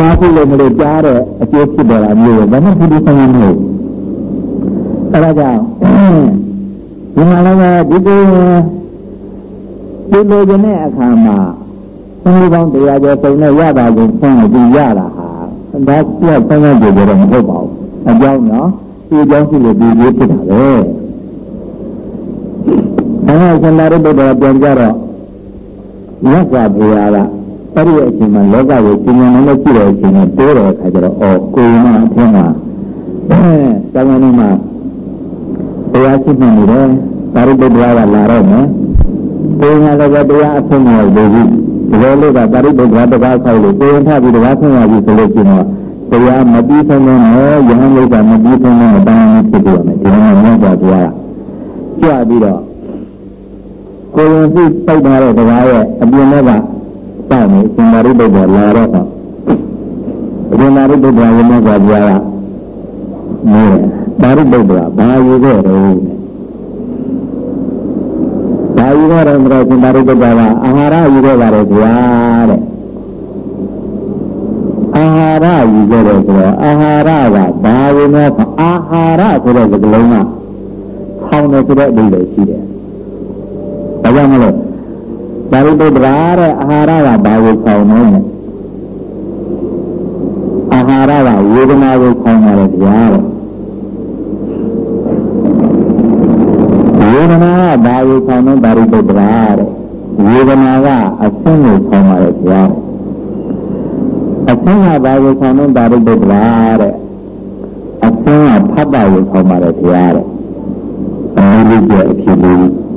နာခုလို့မလို့ကြားတဲ့အကျိုးဖြစ်တယ်လားမျိုးဘာမှဖြစ်ပြီးဆုံးမလို့အဲဒါကြောင့်ဒီမှာလည်းဒီကိုဒီလိုခြင်းတဲ့အခါမှာဘုရားကောင်းတရားကျော်စုံနဲ့ရတာကိုဆန်းပြီးရတာဟာဒါပြတ်ဆန်းတဲ့ကြတော့မဟုတ်ပါဘူးအကြောင်းနော်ဒီအကြောင်းရှိလို့ဒီလိုဖြစ်တာပဲဒါကဆန္ဒရုပ်တော်ပြန်ကြတော့မြတ်စွာဘုရားက အဲ့ဒီအချိန်မှာလောကကိုကျင့်ကြံနေလို့ကြည့်တဲ့အချိန်နဲ့တိုးတဲ့အခါကျတော့အော်ကိုယ်မအထင်းမှာအဲတောင်းနေမှာတရားရှိနေတယ်သာရိပုတ္တရာကလာတော့မယ်ကိုယ်ကလည်းတရားအဆုံးမဟုတ်ဘူးဒီလိုလို့ကသာရိပုတ္တရာတကားဆောက်လို့ကိုယ်ထပြီးတရားဆုံးရပြီဆိုလို့ရှိရင်တရားမပြီးဆုံးတော့ယဟန်လိကမပြီးဆုံးတော့တောင်းဖြစ်ပြရမယ်ဒီလိုမျိုးမြတ်စွာဘုရားကြွပြီးတော့ကိုယ်ရင်သိပိုက်ထားတဲ့တရားရဲ့အပြင်ဘက်က စနေစင်္သာရိပုတ္တရာလာတော့တော့စင်္သာရိပုတ္တရာရဲ့မြတ်စွာဘုရားကမြေသာရိပုတ္တရာဘာယူခဲ့တော့ဘာယူခဲ့တော့ဆိုတော့စင်္သာရိပုတ္တရာကအာဟာရယူခဲ့ပါတယ်ဗျာတဲ့အာဟာရယူခဲ့တယ်ဆိုတော့အာဟာရကဘာဝင်လဲအာဟာရဆိုတဲ့စကားလုံးကဆောင်းတယ်ဆိုတဲ့အဓိပ္ပာယ်ရှိတယ်။ဒါကြောင့်မလို့ သာရိပုတ္တရာတဲ့အာဟာရကဘာကိုဆောင်နေလဲအာဟာရကဝေဒနာကိုဆောင်ရတယ်ဗျာတဲ့ဝေဒနာကဘာကိုဆောင်နေသာရိပုတ္တရာတဲ့ဝေဒနာကအဆင်းကိုဆောင်ရတယ်ဗျာတဲ့အဆင်းကဘာကိုဆောင်နေသာရိပုတ္တရာတဲ့အဆင်းကဖတ်တာကိုဆောင်ပါတယ်ဗျာတဲ့အဲဒီလိုကြအဖြစ်လေး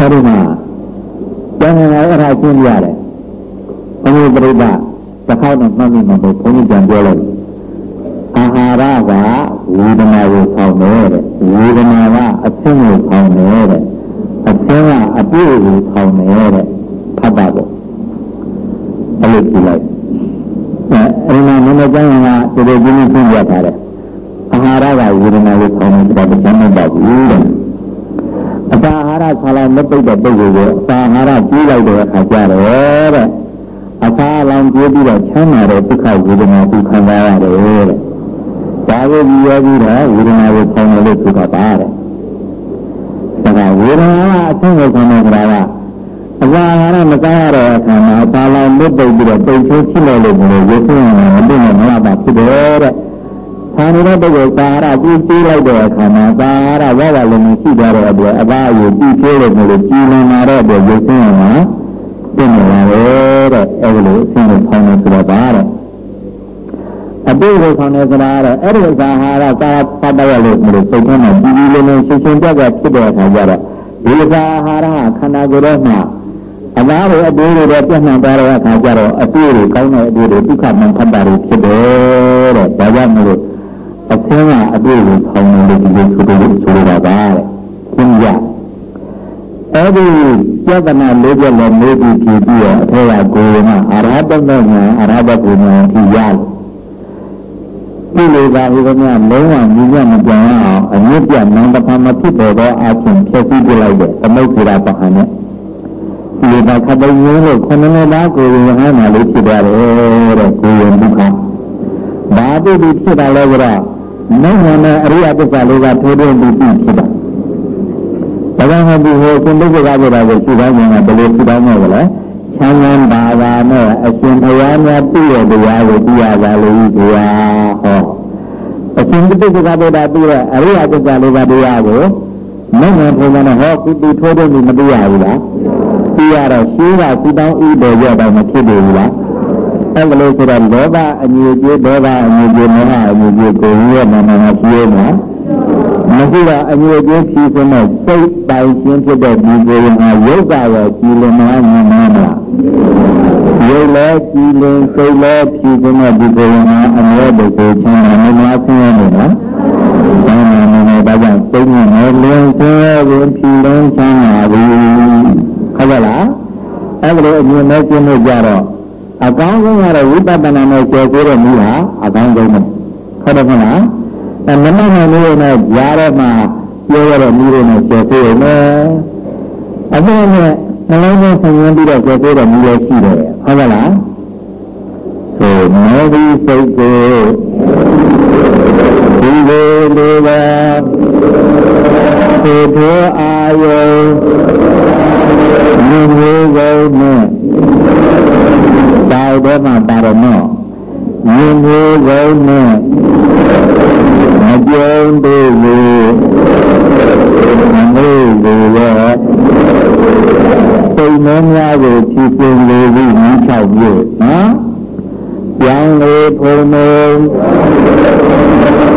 အဲဒီမှာကျန်နေတာအဲ့ဒါရှင်းပြရတယ်ဘုရားပြိဋ္ဌတစ်ခေါက်တော့မှတ်မိမှာပေါ့ဘုန်းကြီးပြန်ပြောလိုက်အာဟာရကဝေဒနာကိုဆောင်တယ်တဲ့ဝေဒနာကအဆင်းကိုဆောင်တယ်တဲ့အဆင်းကအပြည့်ကိုဆောင်တယ်တဲ့ဖတ်တာပေါ့အဲ့လိုကြည့်လိုက်အဲအဲ့ဒီမှာနည်းနည်းကျမ်းကဒီလိုကြီးကြီးရှင်းပြထားတယ်အာဟာရကဝေဒနာကိုဆောင်တယ်ဆိုတာမကျမ်းမပါဘူးတဲ့အ စာအာဟာရဆာလောင်မပိတ်တဲ့ပုဂ္ဂိုလ်ကိုအစာအာဟာရကြီးလိုက်တဲ့အခါကျတော့တဲ့အစာလောင်ကြီးပြီးတော့ချမ်းသာတဲ့ဒုက္ခဝေဒနာကိုခံစားရတယ်တဲ့ဒါကိုကြည့်ရပြီးတော့ဝေဒနာကိုဆောင်တယ်လို့ဆိုတာပါတဲ့ဒါကဝေဒနာကအဆင်းကိုဆောင်တယ်ဆိုတာကအစာအာဟာရမစားရတဲ့အခါမှာအစာလောင်မပိတ်ပြီးတော့ပိတ်ချိုးဖြစ်လို့လို့ဘယ်လိုရုပ်ဆင်းရမသိနဲ့မလားပါဖြစ်တယ်တဲ့ ဆာနေတဲ့ပုဂ္ဂိုလ်စာရပြီးပြီးလိုက်တဲ့အခါမှာစာရဝဝလည်းမရှိကြတဲ့အတွက်အဘာအယူပြီးပြလို့မလို့ကြီးလင်လာတဲ့အတွက်ရုပ်ဆင်းရမှာပြင်နေပါလေတဲ့အဲဒီလိုအဆင်းကိုဆောင်းနေဆိုတော့ပါတဲ့အပိကိုဆောင်းနေဆိုတာကတော့အဲ့ဒီစာဟာရစာဖတ်တယ်လို့မလို့စိတ်ထဲမှာပြီးပြီးလေးလေးရှင်းရှင်းပြပြဖြစ်တဲ့အခါကျတော့ဒီစာဟာရခန္ဓာကိုယ်ထဲမှာအလားတူအတူတွေပြန့်နှံ့သွားတဲ့အခါကျတော့အတူတွေကောင်းတဲ့အတူတွေဒုက္ခမှန်ဖတ်တာတွေဖြစ်တယ်တဲ့ဒါကြောင့်မလို့ အဆင်းကအပြည့်ကိုဆောင်းလို့ဒီလိုဆိုလို့ဆိုရတာပါတဲ့ရှင်းရအဲ့ဒီပြဿနာလေးပြလည်းမေးပြီးကြည့်ပြီးတော့အထေရကိုယ်ကအရဟတမေညာအရဟတကိုယ်ညာကြည့်ရတယ်ဒီလိုပါဘုရားလုံးဝညီညွတ်မပြောင်းအောင်အမြင့်ပြနန္တဖာမဖြစ်ပေါ်သောအချင်းဖြည့်ဆည်းပြလိုက်တဲ့သမုတ်စီရာပဟန်နဲ့ဒီကခတ်တဲ့ရင်းလို့ခဏနဲ့သားကိုယ်ရင်ဟမ်းတာလေးဖြစ်ရတယ်တဲ့ကိုယ်ရင်ဒုက္ခဘာဖြစ်ပြီးဖြစ်တာလဲကြတော့ နိုင်ငံနဲ့အရိယသစ္စာလေးကထိုးထွင်းပြီးဖြစ်တာဒါကြောင့်မို့ဒီဟိုရှင်ဒုက္ခကကြတာကိုရှင်းတိုင်းကဘယ်လိုရှင်းတိုင်းလဲလဲချမ်းသာပါပါနဲ့အရှင်ဘုရားများပြည့်ရတရားကိုပြရပါလို့ဘုရားဟောအရှင်ဒုက္ခကကြတာပြည့်တဲ့အရိယသစ္စာလေးကတရားကိုနိုင်ငံဘုရားနဲ့ဟောကုတိထိုးထွင်းပြီးမပြရဘူးလားပြရတော့ရှင်းတာစူတောင်းဥဒေရတော့မဖြစ်ဘူးလား အဲ့လိုဆိုတော့လောဘအငြိုကျေးဒေါသအငြိုကျေးမေဟအငြိုကျေးကိုယ်ရဲ့နာမနာရှိရမှာမရှိတော့အငြိုကျေးဖြီးစမဲ့စိတ်ပိုင်ရှင်းဖြစ်တဲ့ဒီကိုယ်ဟာယုတ်ကရောကြည်လင်မလားမြင်မလားယုတ်လဲကြည်လင်စိတ်လဲဖြီးစမဲ့ဒီကိုယ်ဟာအမြဲတစေချမ်းသာနေမလားဆင်းရဲနေလားဒါမှမဟုတ်ဒါကြောင့်စိတ်နဲ့လင်းဆင်းရဲကိုဖြီးလင်းချမ်းသာပြီဟုတ်ကဲ့လားအဲ့ဒါလိုအမြင်နဲ့ကျင်းလို့ကြတော့ အကောင်းဆုံးကတော့ဝိပဿနာနဲ့ကျေသေးတဲ့မိဟာအကောင်းဆုံးပဲဟုတ်တယ်ခလားအဲမမနဲ့မျိုးနဲ့ကြားတော့မှပြောရတဲ့မိတွေနဲ့ကျေသေးရမယ်အခုနဲ့နှလုံးသွင်းဆိုင်ရင်ပြီးတော့ကျေသေးတဲ့မျိုးလည်းရှိတယ်ဟုတ်ကလားဆိုမေဒီစိတ်ကိုဒီလိုလိုပါဒီတို့အာယု မြင်မျိုးကိုနဲ့သာဝတ္တမှာပါရမောမြင်မျိုးကိုနဲ့မပြုံးသေးဘူးမမေ့ဘူးရဲ့စိတ်နှများကိုဖြူစင်လေပြီးမိချောက်ပြည့်နော်ပြောင်းလေဖုံမုံ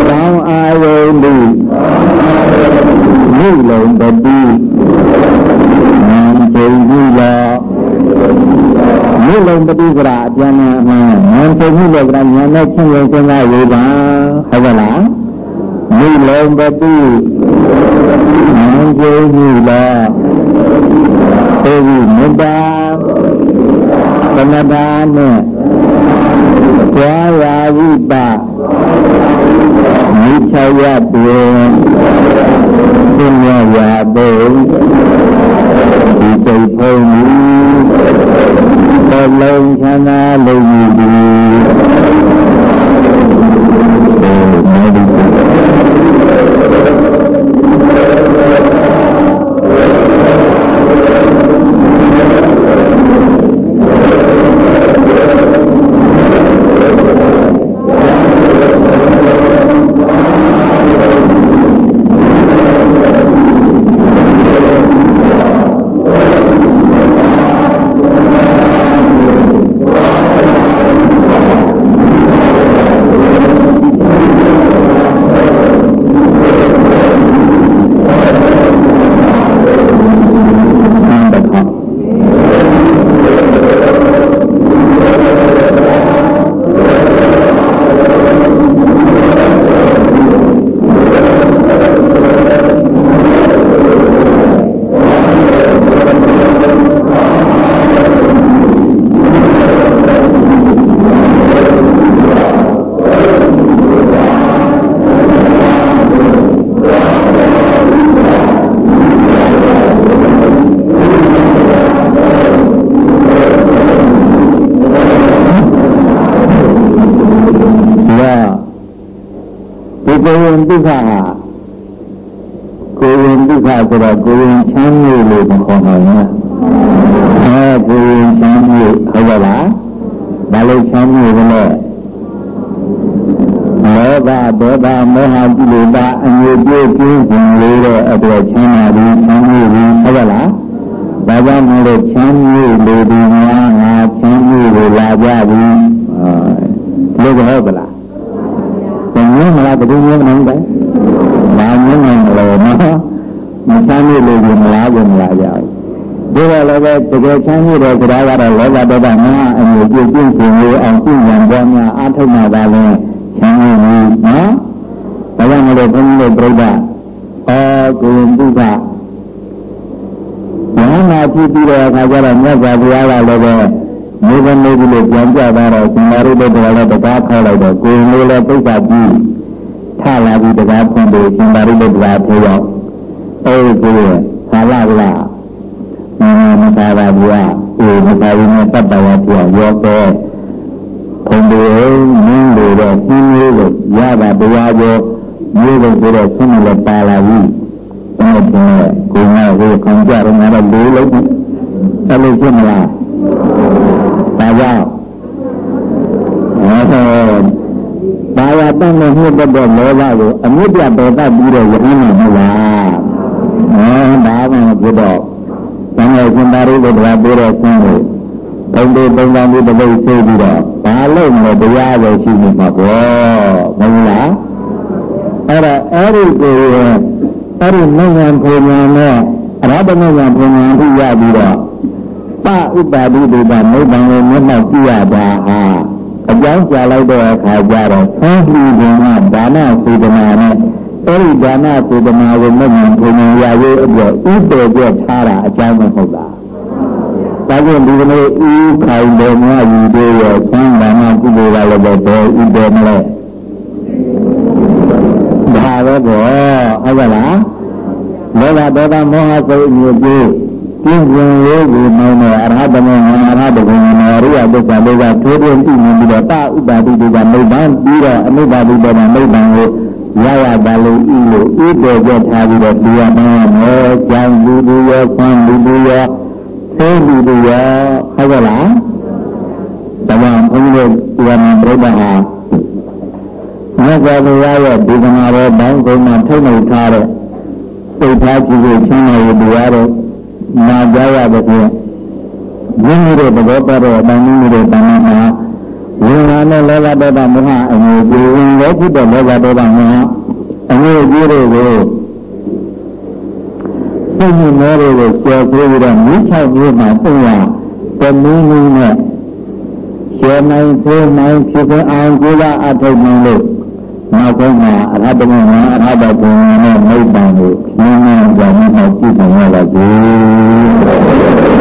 ကောင်းအာယုန်ဒီမိလုံးတတိနံချိန်ကြီးလော မိလုံးတတိကရာအပြန်အမှန်နံချိန်ကြီးလောကရာဉာဏ်နဲ့ချင်းရင်စဉ်းစားရပါဟုတ်ကလားမိလုံးတတိနံချိန်ကြီးလောသိပြီမေတ္တာသမတာနဲ့ကြွားရာဝိပမိချရပြေသင်ရရာပေဒီစိတ်ဖုံးဘ လုံးချမ်းသာလုံးယူသည်ဒုက္ခဟာကိုယ်ရင်ဒုက္ခ ဆိုတော့ကိုယ်ရင်ချမ်းမြေ့လို့မခေါ်နိုင်ဘူးအဲကိုယ်ရင်ချမ်းမြေ့ဟုတ်ပါလားဘာလို့ချမ်းမြေ့လဲလောဘဒေါသမေဟကိလေသာအငြိပြေးပြင်းစင်လေးတဲ့အတွက်ချမ်းသာပြီးချမ်းမြေ့ပြီးဟုတ်ပါလားဒါကြောင့်မလို့ချမ်းမြေ့လို့ဒီများငါချမ်းမြေ့လို့လာကြပြီလို့ဟုတ်ပါလားမြင်မလားဘယ်လိုမြင်မလဲ။ဒါမြင်နိုင်လို့နော်။ မဆမ်းရလို့ဒီမလားဘူးမလားကြောက်။ဒီတော့လည်းပဲတကယ်ချမ်းမြေတဲ့စကားကတော့လောဘဒေါသငါအမှုပြည့်ပြည့်စုံလို့အောင်ပြည့်ရန်ပေါ်များအားထုတ်မှာပါလဲချမ်းမြေပြီနော်။ဒါကြောင့်မလို့ဘုန်းကြီးတို့ပြိဿအောကိုရင်ဒုက္ခဉာဏ်နာဖြစ်ပြီးတဲ့အခါကျတော့မြတ်စွာဘုရားကလည်းပဲမိဘမေကြီးလို့ပြန်ပြသွားတော့ရှင်သာရိပုတ္တရာလည်းတကားခေါ်လိုက်တော့ကိုယ်လေးလည်းပိဿာကြီးထလာပြီးတကားဖွင့်ပြီးရှင်သာရိပုတ္တရာပြေရောက် အဲဒီကိုယ်ဆာလကလာမသာပါဘူးအေးမသာဘူးနဲ့တတ်တော်ပြောရောတော့ဘုံတွေနင်းလို့တော့ပြင်းလေးကိုရတာတရားကျော်မျိုးလို့ဆိုတော့ဆွမ်းလည်းပါလာပြီအဲ့ဒါကိုယ်ကဟိုခံကြရမှာတော့လေးလုံးအဲ့လိုဖြစ်မလားဒါကြောင့်အဲဒါရတတ်လို့ဟုတ်တဲ့လောဘကိုအမြင့်ပြတော်တတ်ပြီးတော့ယဟန်မှာမဟုတ်လား အဲဒါမှမဖြစ်တော့သံဃာရှင်သာရိပုတ္တရာပြောတဲ့ဆင်းကိုဘုံတွေပုံစံမျိုးတစ်ပုဒ်သိပြီးတော့ဘာလို့မလဲတရားပဲရှိနေမှာပေါ့မဟုတ်လားအဲ့တော့အဲ့ဒီကိုအဲ့ဒီနိုင်ငံဘုံညာနဲ့အရဟတနိုင်ငံဘုံညာအထိရပြီးတော့ပဥပ္ပါဒိဒေတာနိဗ္ဗာန်ကိုမျက်မှောက်ကြည့်ရတာဟာအကြောင်းကြားလိုက်တဲ့အခါကျတော့ဆွမ်းလှူခြင်းကဒါနစေတနာနဲ့ အဲဒီဒါနစေတနာကိုမမြင်ဘုံရရေးအတွက်ဥပ္ပေပြထားတာအကြောင်းမဟုတ်လားဒါကြောင့်ဒီကနေ့ဤခိုင်တော်များယူသေးရဲ့ဆွမ်းဒါနကုသိုလ်ကလည်းပဲတော်ဥပ္ပေမလဲဒါပဲပေါ့ဟုတ်ကဲ့လားလောဘဒေါသမောဟစိတ်မျိုးကြီးပြင်းပြင်းလေးကိုနိုင်တဲ့အရဟတမေအရဟတဘုံနာရိယသစ္စာတွေကထိုးထွင်းပြီးနေပြီးတော့တဥပါတိတွေကမိဘ္ဗန်ပြီးတော့အနုပါတိတွေကမိဘ္ဗန်ကို ရရပါလို့ဤလို့ဤတော်ကြထားပြီးတော့ဒီရမှန်းရမယ်။ကြောင်လူလူရောဆွမ်းလူလူရောဆေးလူလူရောဟုတ်ကလား။ဒါကြောင့်ဘုန်းကြီးတို့ဒီမှာပြိဋ္ဌာန်ဟာမြတ်စွာဘုရားရဲ့ဒီကနာတော်ဘောင်းကုန်းမှာထုတ်နှုတ်ထားတဲ့စိတ်ထားကြည့်လို့ချင်းတော်ရဲ့တရားတော်နာကြရတဲ့ဖြင့်မိမိတို့သဘောပေါက်တဲ့အတိုင်းမိမိတို့တဏှာမှာ ဝိညာဉ်နဲ့လောဘဒေါသမောဟအငြိကြီးဝင်လည်းဖြစ်တဲ့လောဘဒေါသမောဟအငြိကြီးတွေကိုစိတ်နဲ့မောတွေကိုကျော်ဆိုပြီးတော့မိချောက်မျိုးမှာပုံရတမင်းနည်းနဲ့ရှေနိုင်ဆေးနိုင်ဖြစ်စအောင်ကြိုးစားအထောက်နိုင်လို့နောက်ဆုံးမှာအရဟတမောအရဟတဘုံနဲ့မိတ်တန်ကိုဉာဏ်နဲ့ကြောင့်မှပြည့်စုံရပါစေ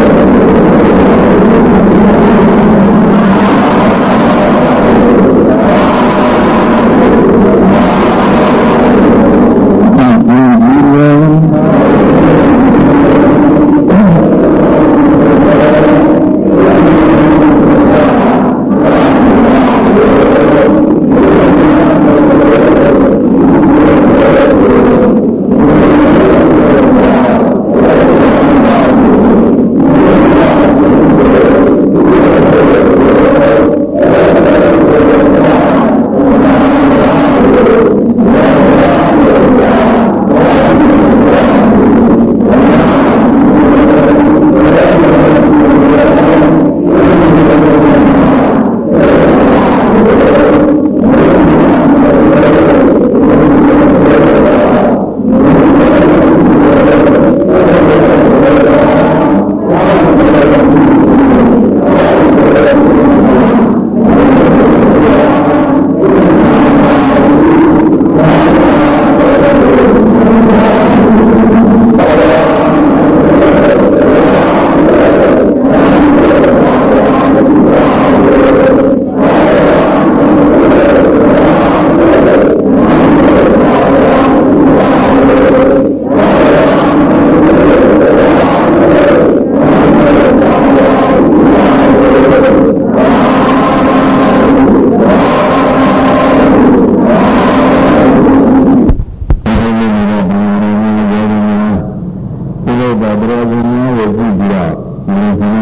များကိုပြုပြီးတော့ဒီလို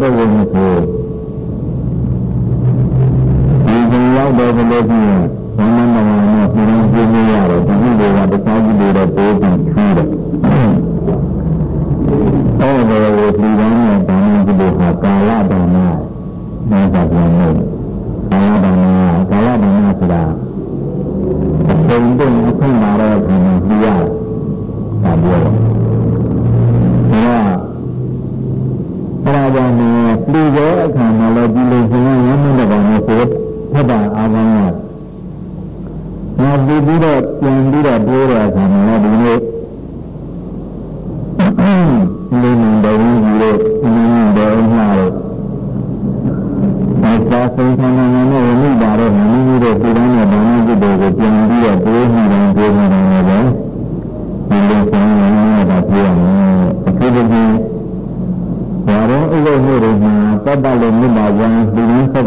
ပုဂ္ဂိုလ်ကို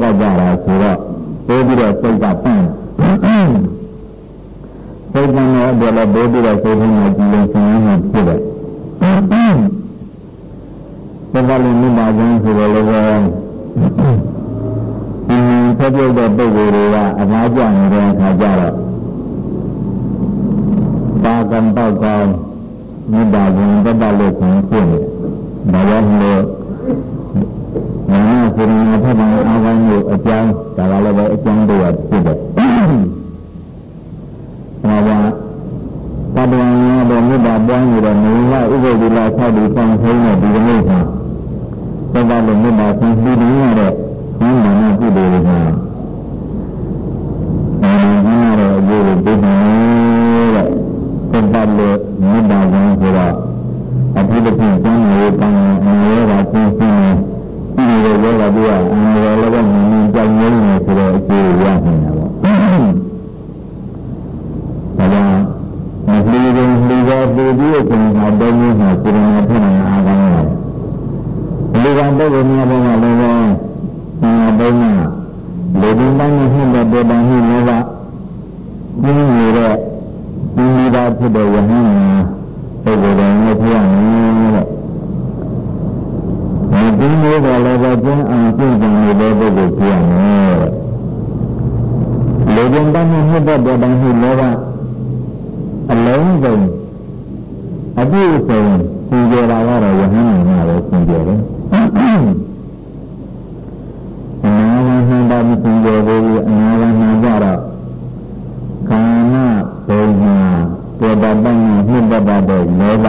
Allah'a emanet အပိုင်းမှာမြင့်တက်တဲ့လောဘ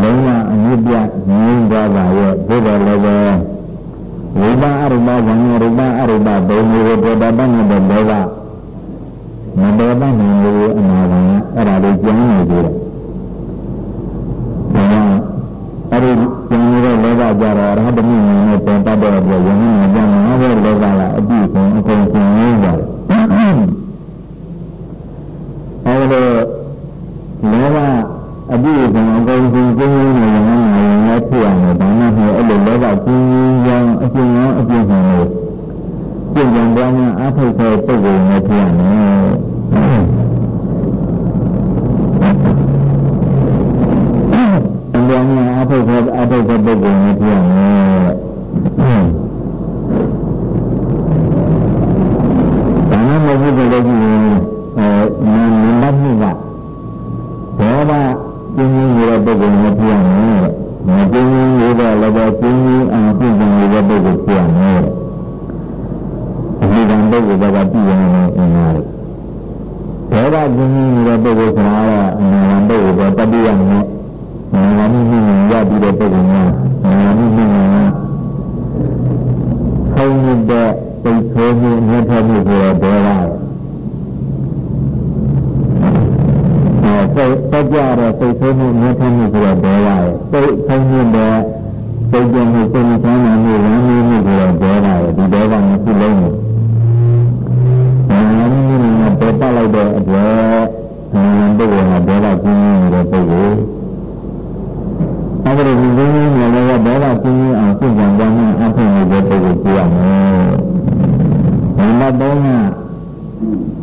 လုံးဝအမြင့်ပြငြိမ်းသွားပါရဲ့ဘုရားလည်းပဲရူပအရူပဝိညာဉ်ရူပအရူပဘုံမျိုးကိုပေါ်တာတတ်တဲ့လောဘမတော်တဲ့နိုင်လို့အနာပါအဲ့ဒါလေးကျမ်းနေသေးတယ်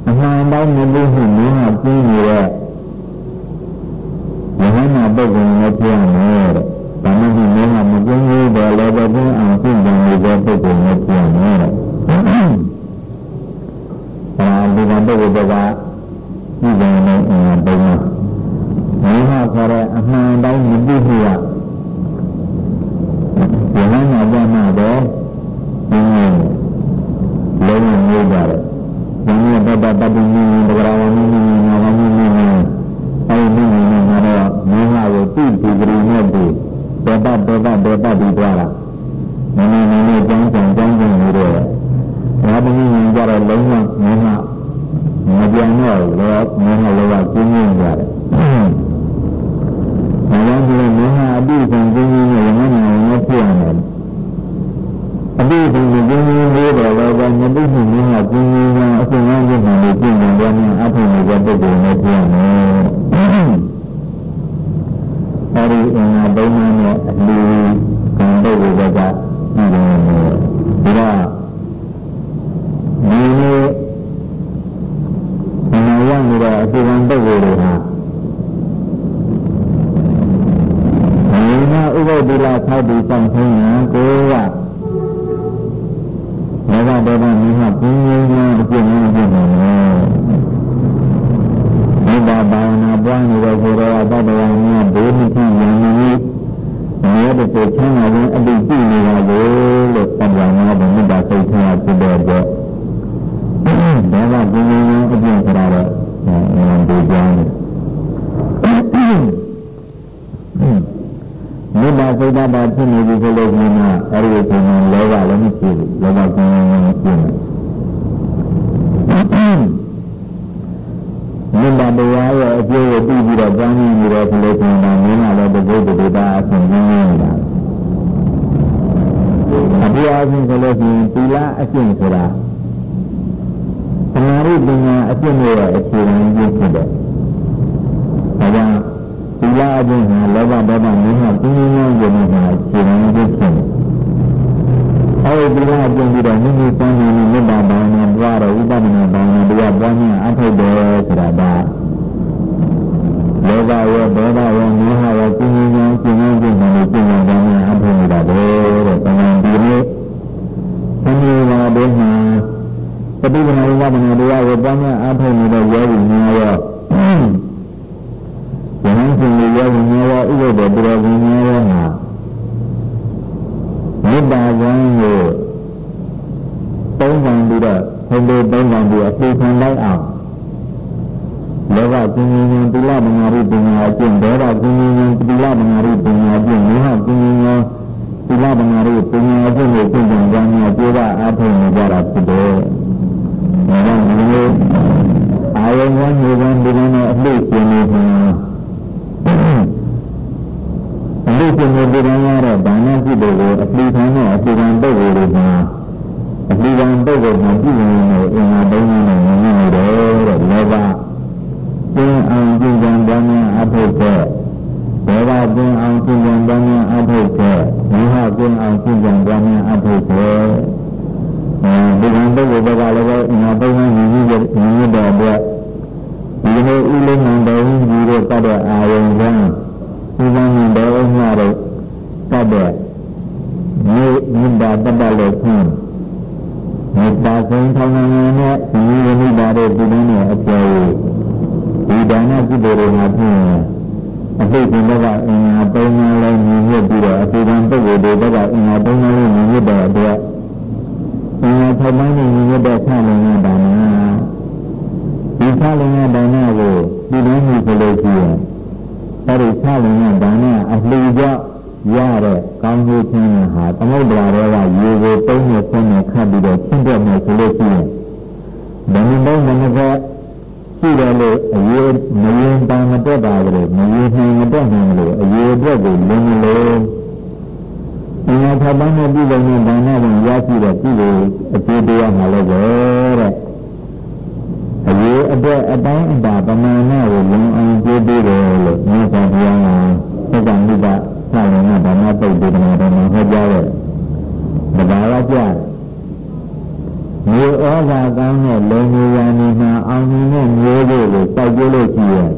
အမှန်တိုင်းမလို့ဟုမင်းကပြင်းနေတဲ့မဟာနာပုဂ္ဂိုလ်နဲ့ပြောမယ်တဲ့။ဒါမှမဟုတ်မင်းကမပြင်းသေးတယ်လည်းပဲပြင်းအောင်ပြင်းတယ်နေတဲ့ပုဂ္ဂိုလ်နဲ့ပြောမယ်တဲ့။အာဒီကပုဂ္ဂိုလ်ကဒီကနေ့အမှန်တိုင်းမင်းကခေါ်တဲ့အမှန်တိုင်းမပြည့်စုံရ။ဘယ်မှာကြမှာတော့ င်းရင်မရှိဘူးမေတ္တာတရားရဲ့အကျိုးကိုသိပြီးတော့ကြားမြင်နေတယ်ဆိုလို့ရှိရင်မင်းကလည်းတပုတ်တူတာအဆုံးကြီးနေတာအပြည့်အစုံဆိုလို့ရှိရင်သီလအကျင့်ဆိုတာသမာဓိပညာအကျင့်ရဲ့အခြေခံကြီးဖြစ်တယ်။ဒါကြောင့်သီလအကျင့်ဟာလောဘဒေါသမေဟပြင်းပြင်းရင်းရင်းမှာခြေခံကြီးဖြစ်တယ်။ အဲဒီသီလအကျင့်ပြီးတော့မိမိစံနေနေမေတ္တာဘာဝနာပွားတော့ဥပဒနာဘာဝနာတရားပွားများအထောက်တယ်ဆိုတာဒါလောဘရောဒေါသရောမေဟရောပြင်းပြင်းရင်းရှင်းရင်းရှင်းနေပြင်းပြင်းရင်းအထောက်နေတာပဲတဲ့။တမန်ဒီနေ့သံဃာတွေမှာပฏิပဒါဝိပဒနာတရားကိုပွားများအထောက်နေတဲ့ယောဂီများရောယဟန်ရှင်ရဲ့ယောဂီများရောဥပဒေပရောဂီများရောမှာမေ တ္တာကံကိုသုံးဆောင်ပြီးတော့ဘုံတွေသုံးဆောင်ပြီးအပြေခံလိုက်အောင်လောကကျင်းရင်တိလမင်္ဂရိပညာအကျင့်ဒေါသကျင်းရင်တိလမင်္ဂရိပညာအကျင့်မေဟကျင်းရင်တိလမင်္ဂရိပညာအကျင့်ကိုကျင့်ကြံကြများပြေတာအားထုတ်နေကြတာဖြစ်တယ်။ဒါကြောင့်ဒီလိုအာယုံဝန်းနေဝန်ဒီလိုနဲ့အလှည့်ကျင်နေမှာအ လှည့်ကျင်နေဒီလိုရတော့ဒါနပြုတဲ့ကိုအလှည့်ခံတဲ့အလှည့်ခံပုဂ္ဂိုလ်တွေမှာအလှည့်ခံပုဂ္ဂိုလ်မှာပြုနေတဲ့အင်္ဂါသုံးပါးနဲ့မြင်နေတယ်တဲ့လောဘကျင်းအောင်ကျင့်ကြံပွားများအထုတ်တဲ့ဒေဝကျင်းအောင်ကျင့်ကြံပွားများအထုတ်တဲ့မေဟကျင်းအောင်ကျင့်ကြံပွားများအထုတ်တဲ့အဲဒီကံပုဂ္ဂိုလ်တွေကလည်းပဲအင်္ဂါသုံးပါးမြင်ကြမြင်ရတဲ့အတွက်ဒီလိုဥလိမ္မာတော်ကြီးတို့တတ်တဲ့အာယုံကဥ ပ္ပန္နတော်ညတို့တတ်တဲ့မြေမြင့်တာတတ်တဲ့လို့ခွန်းမေတ္တာဆုံးထောင်းနေနဲ့ဒီဝိနိဒာတို့ဒီလိုနဲ့အကျော်ဒီဒါနကုသိုလ်တွေမှာဖြစ်ရင်အသိဉာဏ်ကအင်္ဂါသုံးပါးလုံးမြင်ရပြီးတော့အသိဉာဏ်ပုဂ္ဂိုလ်တွေကအင်္ဂါသုံးပါးလုံးမြင်ရတဲ့အတွက်အင်္ဂါထောက်ပံ့နေမြင်ရတဲ့ဆလင်ကဒါနဒီဆလင်ကဒါနကိုဒီလိုမျိုးဆိုလို့ရှိရင် အဲဒီဆလင်ကဒါနအလှူကြောင့်ရတဲ့ကောင်းကျိုးခြင်းဟာသမုဒ္ဒရာတွေကရေကိုတုံးနဲ့ဆင်းနဲ့ခတ်ပြီးတော့ချင်းတဲ့မယ်ဆိုလို့ရှိရင်ဘယ်နည်းလုံးမနကရှိတယ်လို့အရေးမရင်တန်မတက်ပါကြလို့မရင်နိုင်မတက်နိုင်လို့အရေးအတွက်ကိုလင်းလို့ဒီမှာထပ်ပန်းနဲ့ပြည်လုံးနဲ့ဒါနကိုရရှိတဲ့ပြည်လို့အကျိုးတရားမှာလည်းပဲတဲ့ အရေးအတွက်အတိုင်းအတာပမာဏကိုလုံအောင်ကြိုးပေးတယ်လို့မြတ်စွာဘုရားကသက္ကမိကဆရာကဓမ္မပုဒ်ဒေသနာတော်မှာဟောကြားတဲ့တဘာဝပြမြေဩဇာကောင်းတဲ့လုံငြိယာနေမှာအောင်မြင်တဲ့မျိုးလေးကိုစိုက်ကြည့်လို့ရှိရင်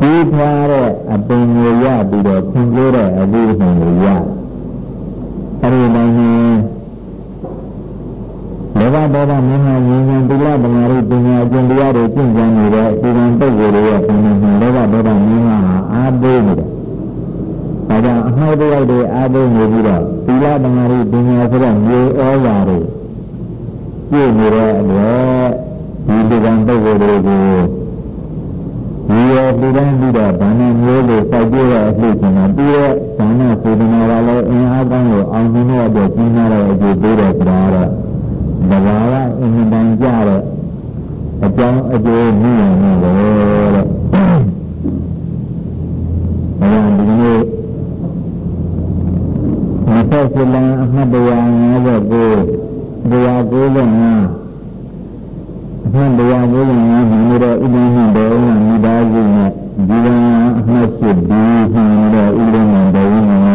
ဒီထွားတဲ့အပင်ကိုရပြီးတော့ဖွံ့ဖြိုးတဲ့အဘိဓမ္မာကိုရအဲဒီနိုင် ငံလောဘဒေါသမင်းဟာဉာဏ်ဉာဏ်တိလပညာရိပညာအကျင့်တရားတွေကျင့်ကြံနေတဲ့ဒီကံပုဂ္ဂိုလ်တွေရဲ့ဉာဏ်ဉာဏ်လောဘဒေါသမင်းဟာအားပေးနေတယ်ဒါကြောင့်အမှိုက်တရားတွေအားပေးနေပြီးတော့သီလပညာရိပညာဆိုတဲ့မြေဩဇာတွေပြည့်နေတဲ့အတွက်ဒီဒီကံပုဂ္ဂိုလ်တွေကိုဒီရောဒီတန်းပြီးတော့ဒါနမျိုးကိုစိုက်ပြတဲ့အလှည့်ချင်းမှာပြီးတော့ဒါနစေတနာကလည်းအင်အားကောင်းလို့အောင်မြင်တဲ့အတွက်ကျင်းရတဲ့အကျိုးပေးတယ်ဆိုတာတော့ ဘဝကအင်မတန်ကြတဲ့အကြောင်းအကျိုးမြင်ရမယ်တဲ့။ဒါကြောင့်ဒီနေ့28လအမှတ်တရား59တရား95အမှတ်တရား95မှာတော့ဥပ္ပန္နတော်ကမိသားစုနဲ့ဒီကံအမှတ်7ဒီမှာတော့ဥပ္ပန္နတော်ကမိသားစုပါ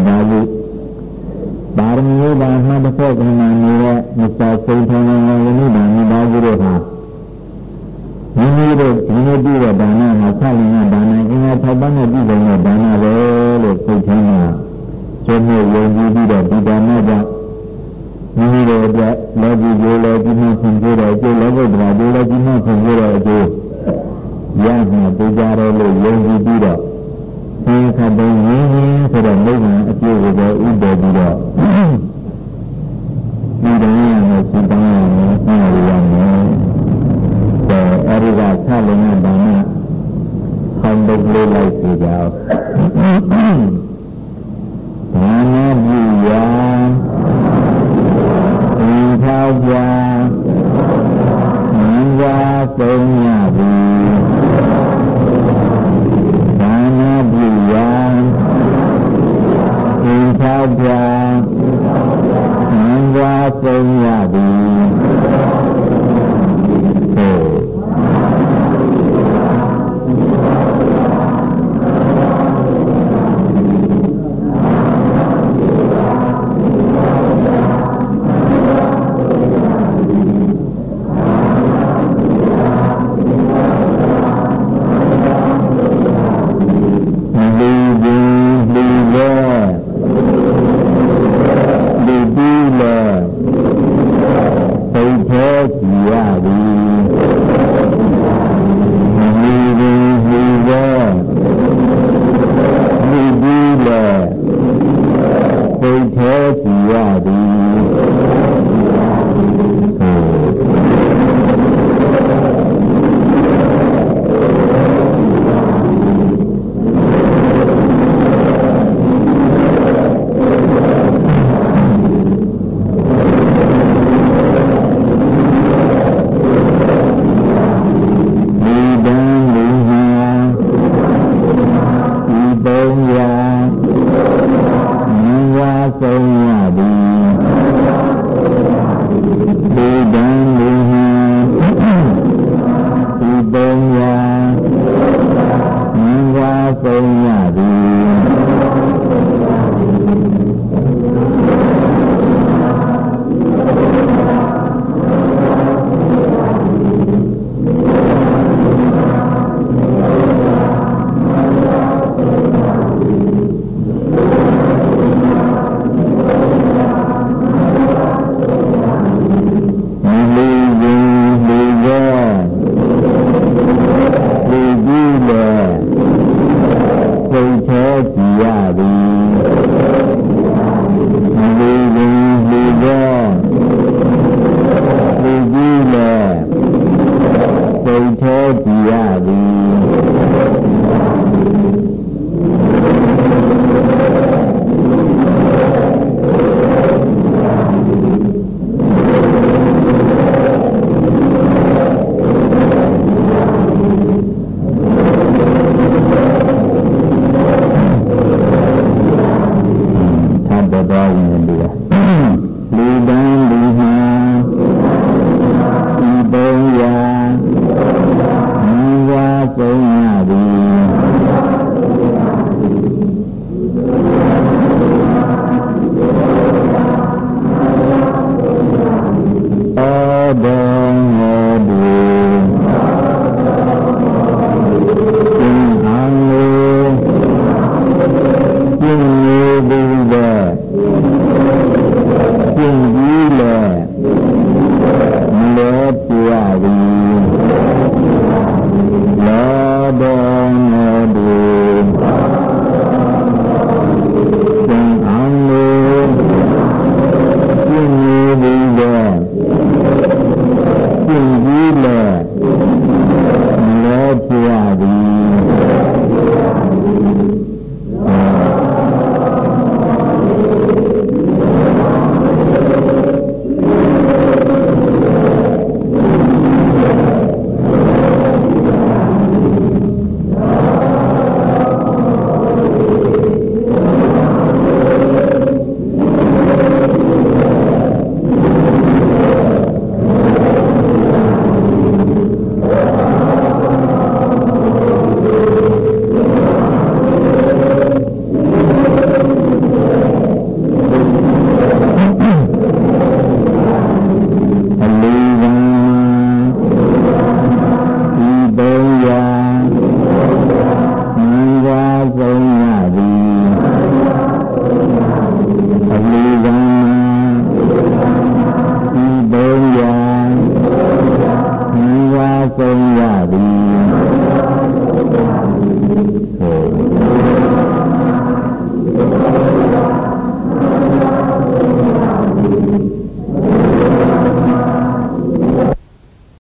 ရမီယောဘာမှတ်တဲ့ကံမှာနေတဲ့မစ္စတာစိန်ထုံးတော်ယနေ့ဘာမှပါကြည့်တော့ဟာမိမိတို့ဒီနေ့ပြည့်တဲ့ဒါနမှာဆက်လင်းတဲ့ဒါနအင်းရဲ့ထောက်ပံ့တဲ့ပြည်ပုံတဲ့ဒါနပဲလို့စိတ်ထင်းမှာကျေမျိုးယုံကြည်ပြီးတော့ဒီဒါနကြောင့်မိမိတို့အတွက်လောကီကျိုးလည်းဒီမှာဆင်ပြေတဲ့အကျိုးလောကုတ္တရာကျိုးလည်းဒီမှာဆင်ပြေတဲ့အကျိုးရမှာပူကြတယ်လို့ယုံကြည်ပြီးတော့ သင်္ခါတုံရင်းရင်းဆိုတော့မိဂ္ဂင်အကျိုးကိုပဲဥပ္ပေပြီးတော့ဒီတည်း